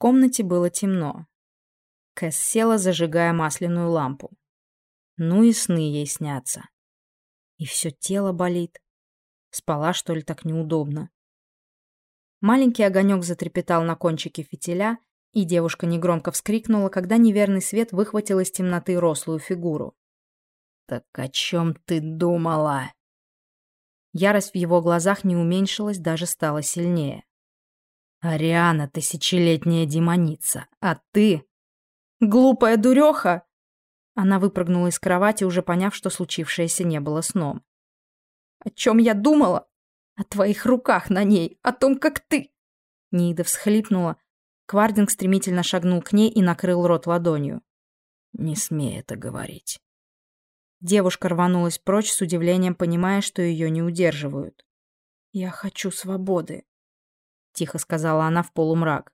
комнате было темно. Кэс села, зажигая масляную лампу. Ну и сны ей снятся. И все тело болит. Спала, что ли, так неудобно. Маленький огонек затрепетал на кончике фитиля, и девушка негромко вскрикнула, когда неверный свет выхватил из темноты рослую фигуру. «Так о чем ты думала?» Ярость в его глазах не уменьшилась, даже стала сильнее. «Ариана — тысячелетняя демоница, а ты...» «Глупая дуреха!» Она выпрыгнула из кровати, уже поняв, что случившееся не было сном. «О чем я думала? О твоих руках на ней, о том, как ты...» Нида всхлипнула. Квардинг стремительно шагнул к ней и накрыл рот ладонью. «Не смей это говорить». Девушка рванулась прочь с удивлением, понимая, что ее не удерживают. «Я хочу свободы», — тихо сказала она в полумрак.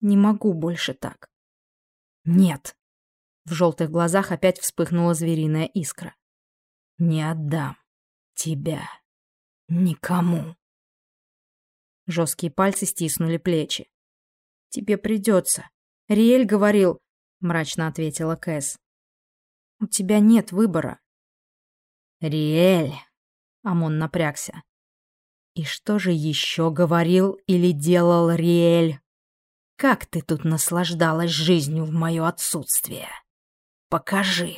«Не могу больше так». «Нет», в желтых глазах опять вспыхнула звериная искра. «Не отдам тебя никому». Жесткие пальцы стиснули плечи. «Тебе придется. Риэль говорил...» — мрачно ответила Кэс. «У тебя нет выбора». «Риэль...» — Амон напрягся. «И что же еще говорил или делал Риэль? Как ты тут наслаждалась жизнью в мое отсутствие?» Покажи.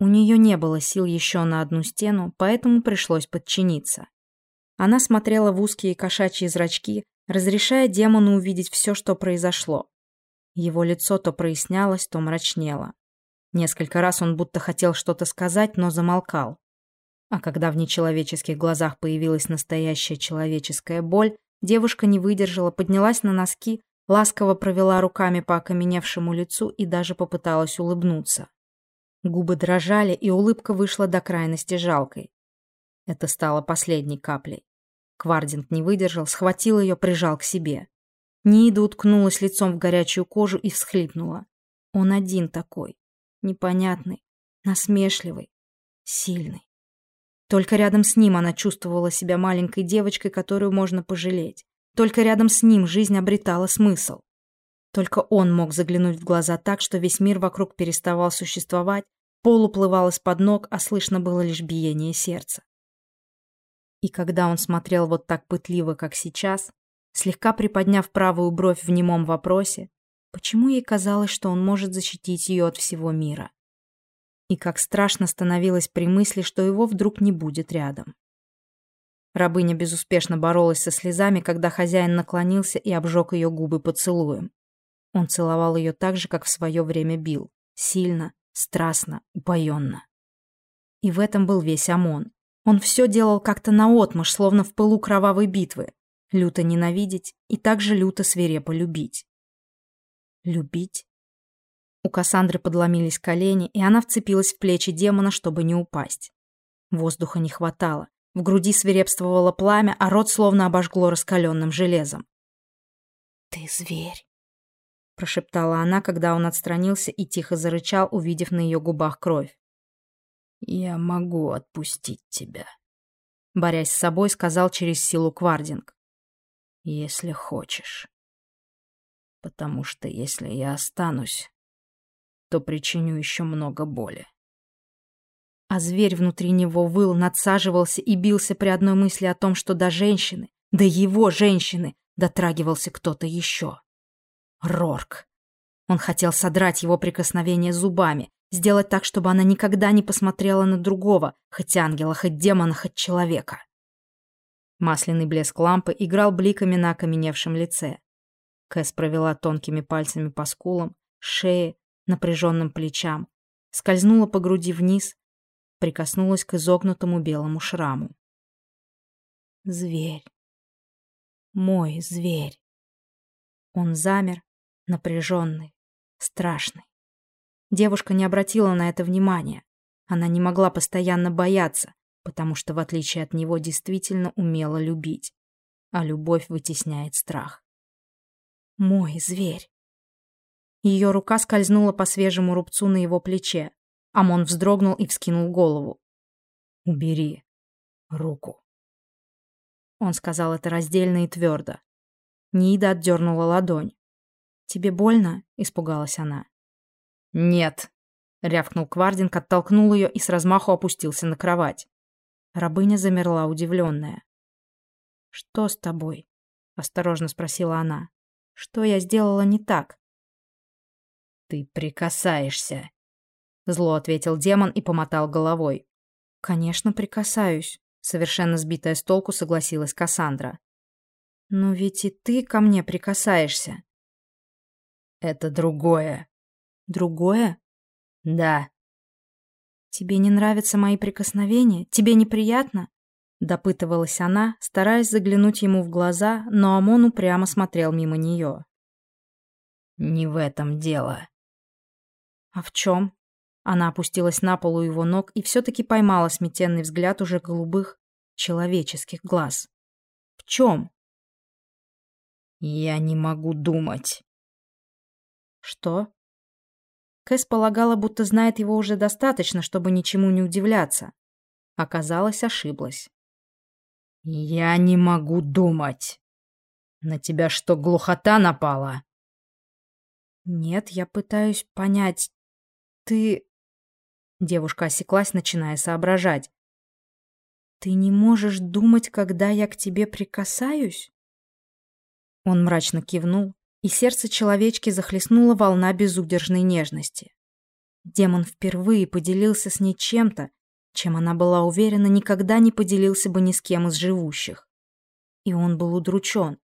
У нее не было сил еще на одну стену, поэтому пришлось подчиниться. Она смотрела в узкие кошачьи зрачки, разрешая демону увидеть все, что произошло. Его лицо то прояснялось, то мрачнело. Несколько раз он будто хотел что-то сказать, но замолкал. А когда в нечеловеческих глазах появилась настоящая человеческая боль, девушка не выдержала, поднялась на носки, ласково провела руками по окаменевшему лицу и даже попыталась улыбнуться. Губы дрожали, и улыбка вышла до крайности жалкой. Это стало последней каплей. Квардинг не выдержал, схватил ее, прижал к себе. Нида уткнулась лицом в горячую кожу и всхлипнула. Он один такой. Непонятный, насмешливый, сильный. Только рядом с ним она чувствовала себя маленькой девочкой, которую можно пожалеть. Только рядом с ним жизнь обретала смысл. Только он мог заглянуть в глаза так, что весь мир вокруг переставал существовать, пол уплывал из-под ног, а слышно было лишь биение сердца. И когда он смотрел вот так пытливо, как сейчас, слегка приподняв правую бровь в немом вопросе, почему ей казалось, что он может защитить ее от всего мира? И как страшно становилось при мысли, что его вдруг не будет рядом. Рабыня безуспешно боролась со слезами, когда хозяин наклонился и обжег ее губы поцелуем. Он целовал ее так же, как в свое время бил. Сильно, страстно, упоенно. И в этом был весь ОМОН. Он все делал как-то наотмашь, словно в пылу кровавой битвы. Люто ненавидеть и также люто свирепо любить. Любить? У Кассандры подломились колени, и она вцепилась в плечи демона, чтобы не упасть. Воздуха не хватало. В груди свирепствовало пламя, а рот словно обожгло раскаленным железом. «Ты зверь», — прошептала она, когда он отстранился и тихо зарычал, увидев на ее губах кровь. «Я могу отпустить тебя», — борясь с собой, сказал через силу Квардинг. «Если хочешь. Потому что если я останусь, то причиню еще много боли а зверь внутри него выл, надсаживался и бился при одной мысли о том, что до женщины, до его женщины, дотрагивался кто-то еще. Рорк. Он хотел содрать его прикосновение зубами, сделать так, чтобы она никогда не посмотрела на другого, хоть ангела, хоть демона, хоть человека. Масляный блеск лампы играл бликами на окаменевшем лице. Кэс провела тонкими пальцами по скулам, шее, напряженным плечам, скользнула по груди вниз, прикоснулась к изогнутому белому шраму. Зверь. Мой зверь. Он замер, напряженный, страшный. Девушка не обратила на это внимания. Она не могла постоянно бояться, потому что, в отличие от него, действительно умела любить. А любовь вытесняет страх. Мой зверь. Ее рука скользнула по свежему рубцу на его плече. Амон вздрогнул и вскинул голову. «Убери руку». Он сказал это раздельно и твердо. Нида отдернула ладонь. «Тебе больно?» — испугалась она. «Нет», — рявкнул Квардинг, оттолкнул ее и с размаху опустился на кровать. Рабыня замерла, удивленная. «Что с тобой?» — осторожно спросила она. «Что я сделала не так?» «Ты прикасаешься», — зло ответил демон и помотал головой. «Конечно, прикасаюсь», — совершенно сбитая с толку согласилась Кассандра. «Но ведь и ты ко мне прикасаешься». «Это другое». «Другое?» «Да». «Тебе не нравятся мои прикосновения? Тебе неприятно?» Допытывалась она, стараясь заглянуть ему в глаза, но Амон упрямо смотрел мимо нее. «Не в этом дело». «А в чем?» Она опустилась на полу его ног и все-таки поймала сметенный взгляд уже голубых, человеческих глаз. «В чем?» «Я не могу думать». «Что?» Кэс полагала, будто знает его уже достаточно, чтобы ничему не удивляться. Оказалось, ошиблась. «Я не могу думать. На тебя что, глухота напала?» «Нет, я пытаюсь понять. Ты...» Девушка осеклась, начиная соображать. «Ты не можешь думать, когда я к тебе прикасаюсь?» Он мрачно кивнул, и сердце человечки захлестнула волна безудержной нежности. Демон впервые поделился с ней чем-то, чем она была уверена, никогда не поделился бы ни с кем из живущих. И он был удручен.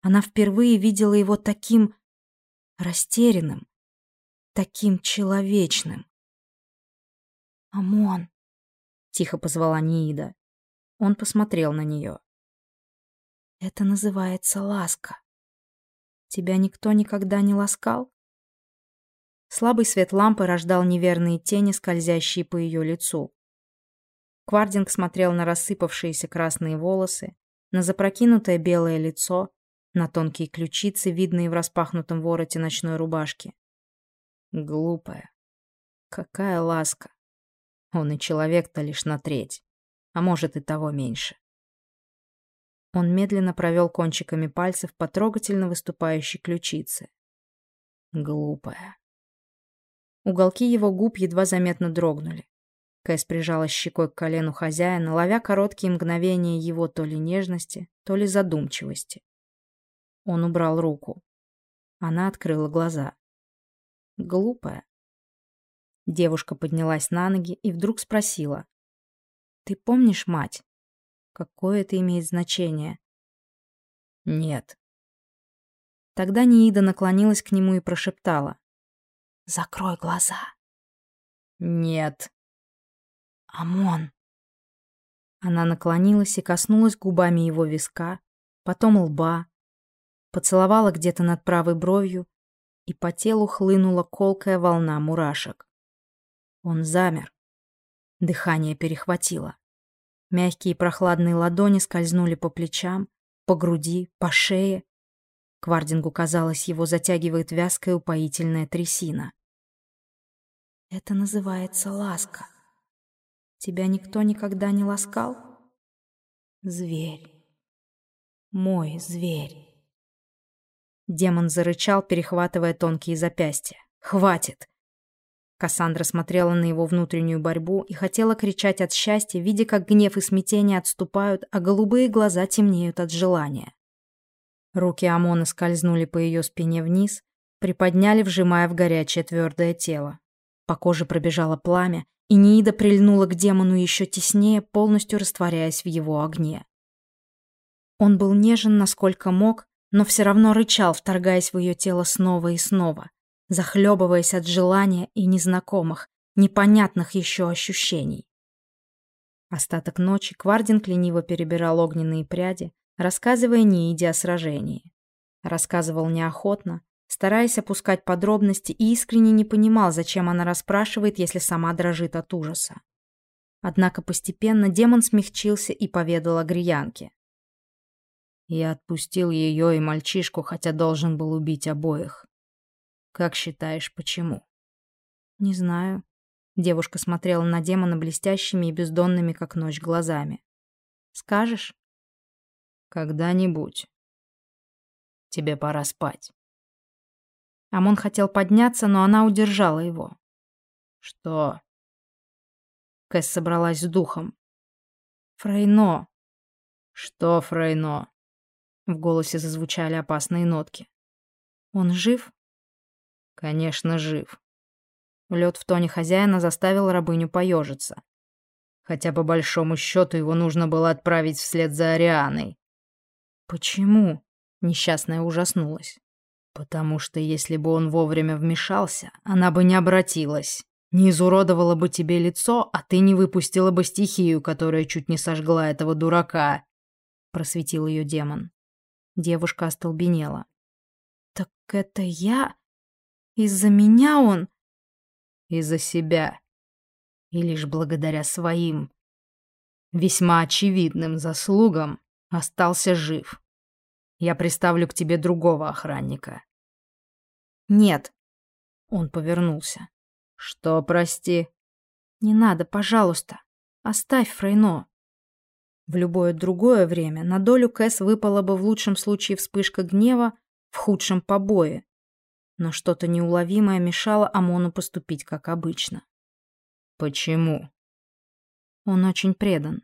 Она впервые видела его таким растерянным, таким человечным. «Амон!» — тихо позвала Ниида. Он посмотрел на нее. «Это называется ласка. Тебя никто никогда не ласкал?» Слабый свет лампы рождал неверные тени, скользящие по ее лицу. Квардинг смотрел на рассыпавшиеся красные волосы, на запрокинутое белое лицо, на тонкие ключицы, видные в распахнутом вороте ночной рубашки. Глупая. Какая ласка. Он и человек-то лишь на треть, а может и того меньше. Он медленно провел кончиками пальцев по трогательно выступающей ключице. Глупая. Уголки его губ едва заметно дрогнули. Кэс прижалась щекой к колену хозяина, ловя короткие мгновения его то ли нежности, то ли задумчивости. Он убрал руку. Она открыла глаза. Глупая. Девушка поднялась на ноги и вдруг спросила. «Ты помнишь мать? Какое это имеет значение?» «Нет». Тогда Ниида наклонилась к нему и прошептала. «Закрой глаза». «Нет», Амон. Она наклонилась и коснулась губами его виска, потом лба, поцеловала где-то над правой бровью, и по телу хлынула колкая волна мурашек. Он замер. Дыхание перехватило. Мягкие прохладные ладони скользнули по плечам, по груди, по шее. Квардингу казалось, его затягивает вязкая упоительная трясина. Это называется ласка. Тебя никто никогда не ласкал? Зверь. Мой зверь. Демон зарычал, перехватывая тонкие запястья. «Хватит!» Кассандра смотрела на его внутреннюю борьбу и хотела кричать от счастья, видя, как гнев и смятение отступают, а голубые глаза темнеют от желания. Руки Амона скользнули по ее спине вниз, приподняли, вжимая в горячее твердое тело. По коже пробежало пламя, и Ниида прильнула к демону еще теснее, полностью растворяясь в его огне. Он был нежен, насколько мог, но все равно рычал, вторгаясь в ее тело снова и снова, захлебываясь от желания и незнакомых, непонятных еще ощущений. Остаток ночи Квардин лениво перебирал огненные пряди, рассказывая Нииде о сражении. Рассказывал неохотно, стараясь опускать подробности, и искренне не понимал, зачем она расспрашивает, если сама дрожит от ужаса. Однако постепенно демон смягчился и поведал о Гриянке. Я отпустил ее и мальчишку, хотя должен был убить обоих. Как считаешь, почему? Не знаю. Девушка смотрела на демона блестящими и бездонными, как ночь, глазами. Скажешь? Когда-нибудь. Тебе пора спать. Амон хотел подняться, но она удержала его. «Что?» Кэс собралась с духом. «Фрейно!» «Что Фрейно?» В голосе зазвучали опасные нотки. «Он жив?» «Конечно, жив». Лед в тоне хозяина заставил рабыню поежиться. Хотя по большому счету его нужно было отправить вслед за Арианой. «Почему?» — несчастная ужаснулась. «Потому что если бы он вовремя вмешался, она бы не обратилась, не изуродовала бы тебе лицо, а ты не выпустила бы стихию, которая чуть не сожгла этого дурака», — просветил ее демон. Девушка остолбенела. «Так это я? Из-за меня он?» «Из-за себя», и лишь благодаря своим весьма очевидным заслугам остался жив. Я приставлю к тебе другого охранника. Нет. Он повернулся. Что, прости? Не надо, пожалуйста. Оставь Фрейно. В любое другое время на долю Кэс выпала бы в лучшем случае вспышка гнева, в худшем побои. Но что-то неуловимое мешало Амону поступить как обычно. Почему? Он очень предан.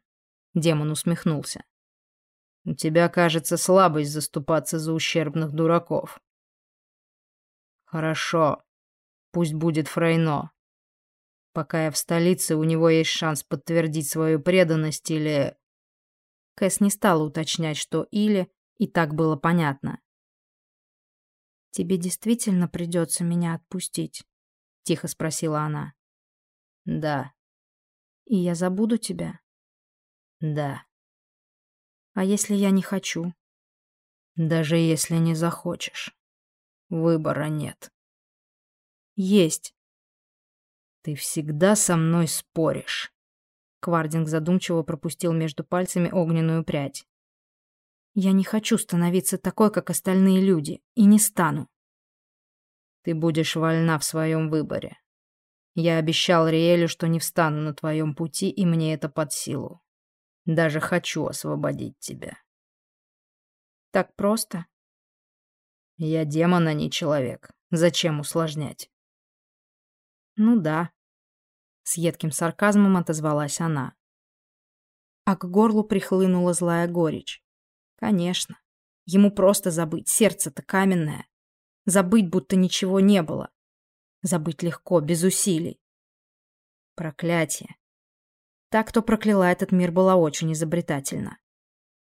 Демон усмехнулся. У тебя, кажется, слабость заступаться за ущербных дураков. Хорошо. Пусть будет Фрейно. Пока я в столице, у него есть шанс подтвердить свою преданность или... Кэс не стала уточнять, что «или», и так было понятно. «Тебе действительно придется меня отпустить?» — тихо спросила она. Да. И я забуду тебя? Да. А если я не хочу? Даже если не захочешь. Выбора нет. Есть. Ты всегда со мной споришь. Квардинг задумчиво пропустил между пальцами огненную прядь. Я не хочу становиться такой, как остальные люди, и не стану. Ты будешь вольна в своем выборе. Я обещал Риэлю, что не встану на твоем пути, и мне это под силу. Даже хочу освободить тебя. Так просто? Я демон, а не человек. Зачем усложнять? Ну да. С едким сарказмом отозвалась она. А к горлу прихлынула злая горечь. Конечно. Ему просто забыть, сердце-то каменное. Забыть, будто ничего не было. Забыть легко, без усилий. Проклятие. Та, кто прокляла этот мир, была очень изобретательна.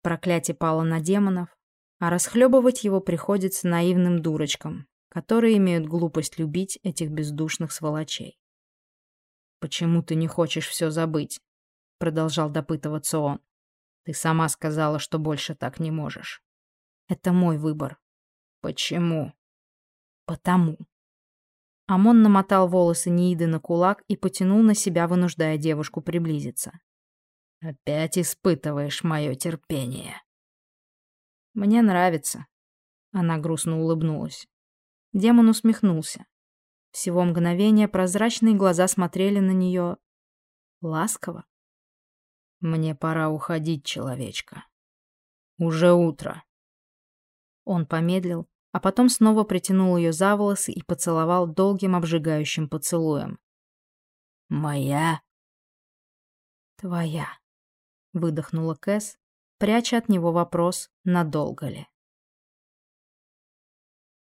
Проклятие пало на демонов, а расхлебывать его приходится наивным дурочкам, которые имеют глупость любить этих бездушных сволочей. «Почему ты не хочешь все забыть?» — продолжал допытываться он. «Ты сама сказала, что больше так не можешь». «Это мой выбор». «Почему?» «Потому». Амон намотал волосы Нииды на кулак и потянул на себя, вынуждая девушку приблизиться. «Опять испытываешь мое терпение». «Мне нравится». Она грустно улыбнулась. Демон усмехнулся. Всего мгновение прозрачные глаза смотрели на нее ласково. «Мне пора уходить, человечка. Уже утро». Он помедлил, а потом снова притянул ее за волосы и поцеловал долгим обжигающим поцелуем. «Моя?» «Твоя», — выдохнула Кэс, пряча от него вопрос, надолго ли.